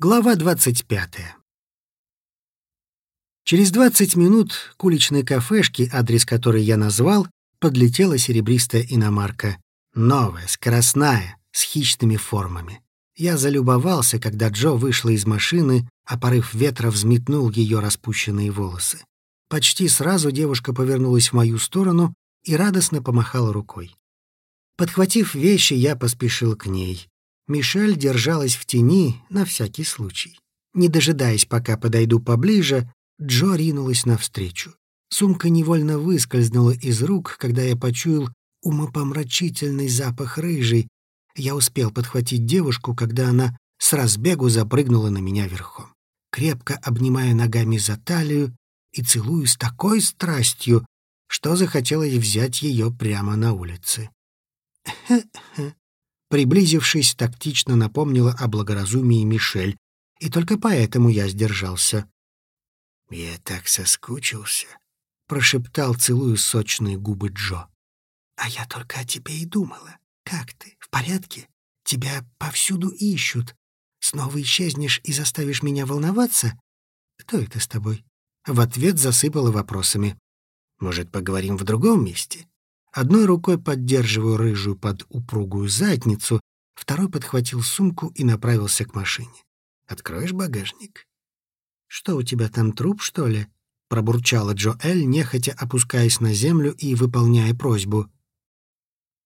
Глава 25. Через 20 минут к уличной кафешке, адрес которой я назвал, подлетела серебристая иномарка. Новая, скоростная, с хищными формами. Я залюбовался, когда Джо вышла из машины, а порыв ветра взметнул ее распущенные волосы. Почти сразу девушка повернулась в мою сторону и радостно помахала рукой. Подхватив вещи, я поспешил к ней. Мишель держалась в тени на всякий случай. Не дожидаясь, пока подойду поближе, Джо ринулась навстречу. Сумка невольно выскользнула из рук, когда я почуял умопомрачительный запах рыжий. Я успел подхватить девушку, когда она с разбегу запрыгнула на меня верхом. Крепко обнимая ногами за талию и целую с такой страстью, что захотелось взять ее прямо на улице. «Хе-хе», Приблизившись, тактично напомнила о благоразумии Мишель, и только поэтому я сдержался. «Я так соскучился», — прошептал, целую сочные губы Джо. «А я только о тебе и думала. Как ты? В порядке? Тебя повсюду ищут. Снова исчезнешь и заставишь меня волноваться? Кто это с тобой?» В ответ засыпала вопросами. «Может, поговорим в другом месте?» Одной рукой поддерживаю рыжую под упругую задницу, второй подхватил сумку и направился к машине. «Откроешь багажник?» «Что у тебя там, труп, что ли?» — пробурчала Джоэль, нехотя опускаясь на землю и выполняя просьбу.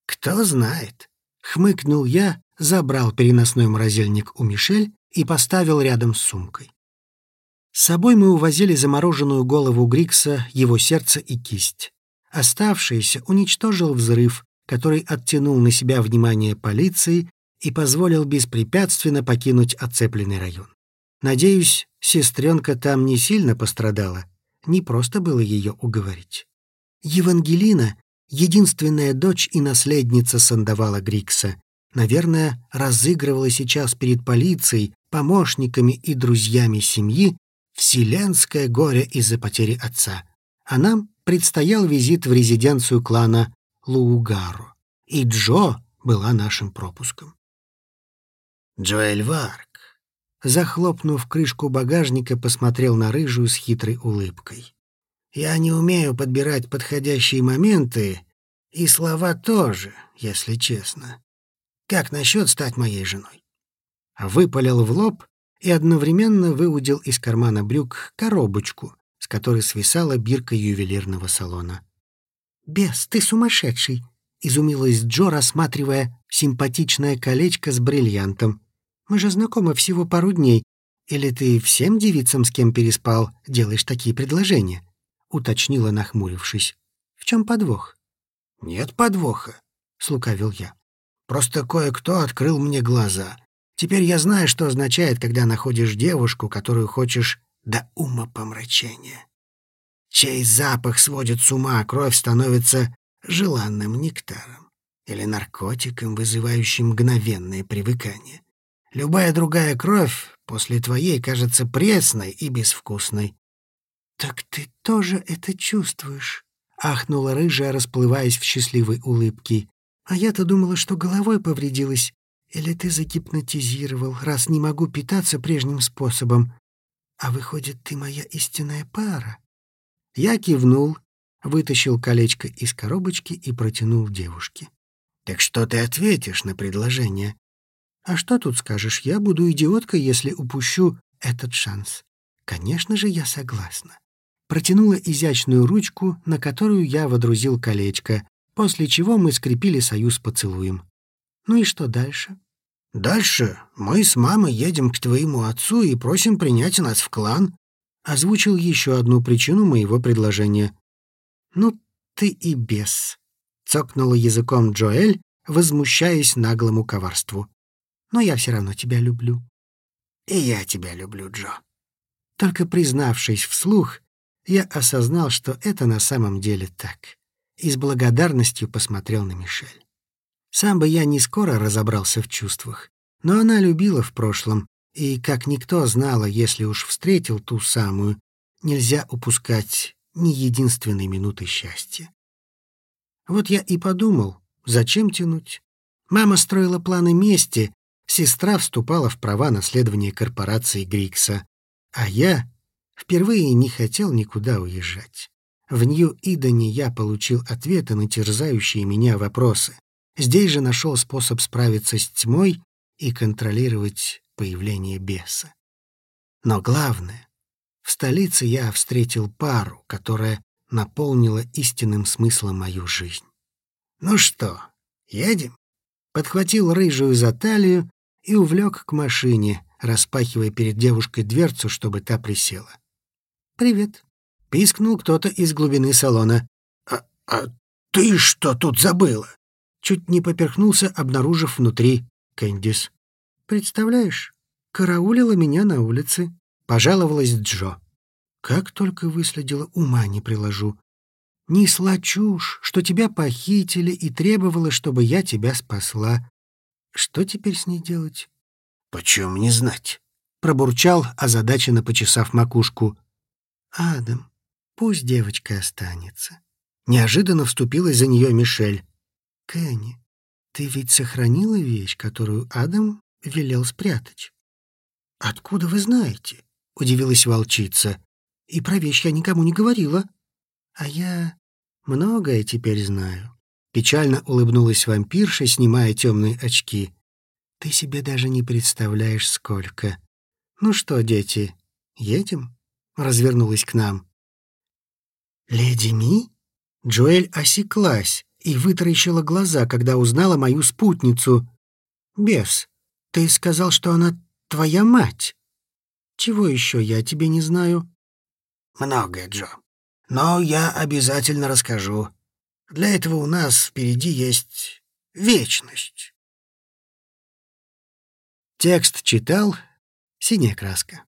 «Кто знает?» — хмыкнул я, забрал переносной морозильник у Мишель и поставил рядом с сумкой. С собой мы увозили замороженную голову Грикса, его сердце и кисть. Оставшееся уничтожил взрыв, который оттянул на себя внимание полиции и позволил беспрепятственно покинуть оцепленный район. Надеюсь, сестренка там не сильно пострадала. Не просто было ее уговорить. Евангелина — единственная дочь и наследница Сандавала Грикса. Наверное, разыгрывала сейчас перед полицией, помощниками и друзьями семьи вселенское горе из-за потери отца. А нам предстоял визит в резиденцию клана Луугару, и Джо была нашим пропуском. Джоэль Варк, захлопнув крышку багажника, посмотрел на рыжую с хитрой улыбкой. «Я не умею подбирать подходящие моменты, и слова тоже, если честно. Как насчет стать моей женой?» Выпалил в лоб и одновременно выудил из кармана брюк коробочку, с которой свисала бирка ювелирного салона. «Бес, ты сумасшедший!» — изумилась Джо, рассматривая симпатичное колечко с бриллиантом. «Мы же знакомы всего пару дней. Или ты всем девицам, с кем переспал, делаешь такие предложения?» — уточнила, нахмурившись. «В чем подвох?» «Нет подвоха», — слукавил я. «Просто кое-кто открыл мне глаза. Теперь я знаю, что означает, когда находишь девушку, которую хочешь до ума помрачения. Чей запах сводит с ума, а кровь становится желанным нектаром или наркотиком, вызывающим мгновенное привыкание. Любая другая кровь после твоей кажется пресной и безвкусной. «Так ты тоже это чувствуешь?» — ахнула рыжая, расплываясь в счастливой улыбке. «А я-то думала, что головой повредилась. Или ты загипнотизировал, раз не могу питаться прежним способом. «А выходит, ты моя истинная пара?» Я кивнул, вытащил колечко из коробочки и протянул девушке. «Так что ты ответишь на предложение?» «А что тут скажешь? Я буду идиоткой, если упущу этот шанс. Конечно же, я согласна». Протянула изящную ручку, на которую я водрузил колечко, после чего мы скрепили союз поцелуем. «Ну и что дальше?» «Дальше мы с мамой едем к твоему отцу и просим принять нас в клан», озвучил еще одну причину моего предложения. «Ну ты и бес», — цокнула языком Джоэль, возмущаясь наглому коварству. «Но я все равно тебя люблю». «И я тебя люблю, Джо». Только признавшись вслух, я осознал, что это на самом деле так, и с благодарностью посмотрел на Мишель. Сам бы я не скоро разобрался в чувствах, но она любила в прошлом, и, как никто знала, если уж встретил ту самую, нельзя упускать ни единственной минуты счастья. Вот я и подумал, зачем тянуть? Мама строила планы мести, Сестра вступала в права наследования корпорации Грикса, а я впервые не хотел никуда уезжать. В Нью-Идоне я получил ответы на терзающие меня вопросы. Здесь же нашел способ справиться с тьмой и контролировать появление беса. Но главное, в столице я встретил пару, которая наполнила истинным смыслом мою жизнь. «Ну что, едем?» Подхватил рыжую за талию и увлек к машине, распахивая перед девушкой дверцу, чтобы та присела. «Привет», — пискнул кто-то из глубины салона. «А, а ты что тут забыла?» Чуть не поперхнулся, обнаружив внутри Кэндис. «Представляешь, караулила меня на улице», — пожаловалась Джо. «Как только выследила, ума не приложу. Несла чушь, что тебя похитили и требовала, чтобы я тебя спасла. Что теперь с ней делать?» «Почем не знать?» — пробурчал, озадаченно почесав макушку. «Адам, пусть девочка останется». Неожиданно вступилась за нее Мишель. «Кенни, ты ведь сохранила вещь, которую Адам велел спрятать?» «Откуда вы знаете?» — удивилась волчица. «И про вещь я никому не говорила». «А я многое теперь знаю». Печально улыбнулась вампирша, снимая темные очки. «Ты себе даже не представляешь, сколько. Ну что, дети, едем?» Развернулась к нам. «Леди Ми?» Джоэль осеклась и вытаращила глаза, когда узнала мою спутницу. «Бес, ты сказал, что она твоя мать. Чего еще я тебе не знаю?» «Многое, Джо. Но я обязательно расскажу. Для этого у нас впереди есть вечность». Текст читал «Синяя краска».